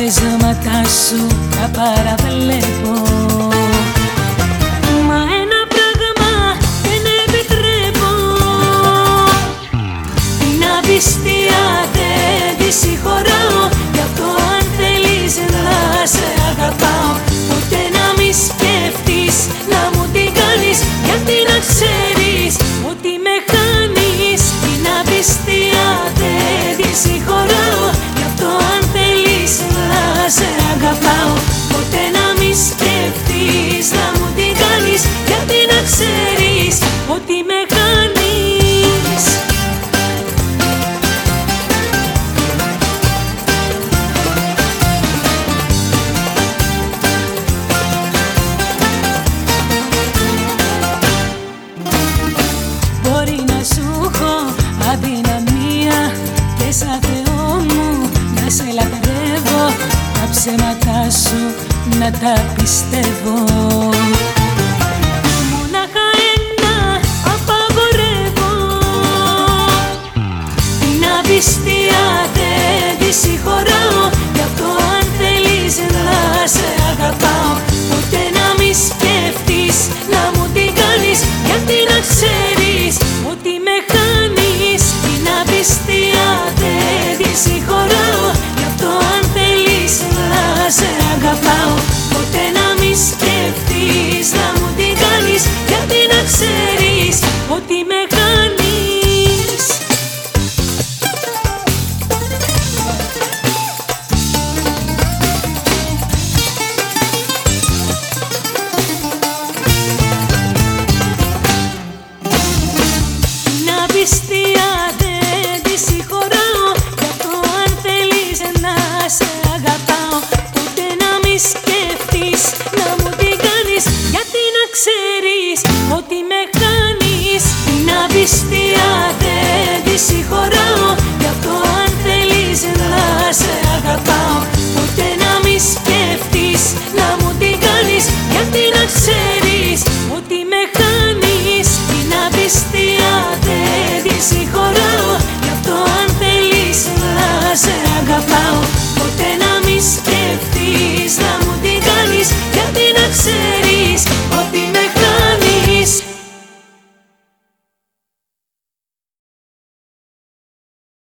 Τα πτεσματά σου τα παραβλέπω. Μα ένα πράγμα δεν επιτρέπω. Την απιστία δεν τη συγχωράω Γι' αυτό αν θέλεις να σε αγαπάω Ποτέ να μη σκέφτεις να μου την κάνεις. Γιατί να ξέρεις ότι με χάνεις. Την απιστία Ποτέ να μη σκέφτεις να μου την κάνεις Γιατί να ξέρεις ότι να τα πιστεύω. Μόναχα ένα απαγορεύω. Την απιστία δεν τη συγχωράω Γι' αυτό αν θέλεις να σε αγαπάω Ποτέ να μη σκέφτεις να μου την κάνεις. Γιατί να ξέρεις ότι με χάνεις. Την απιστία Δεν τη συγχωράω Γι' αυτό αν θέλεις να σε αγαπάω Ούτε να μη σκέφτεις να μου την κάνεις. Γιατί να ξέρεις ότι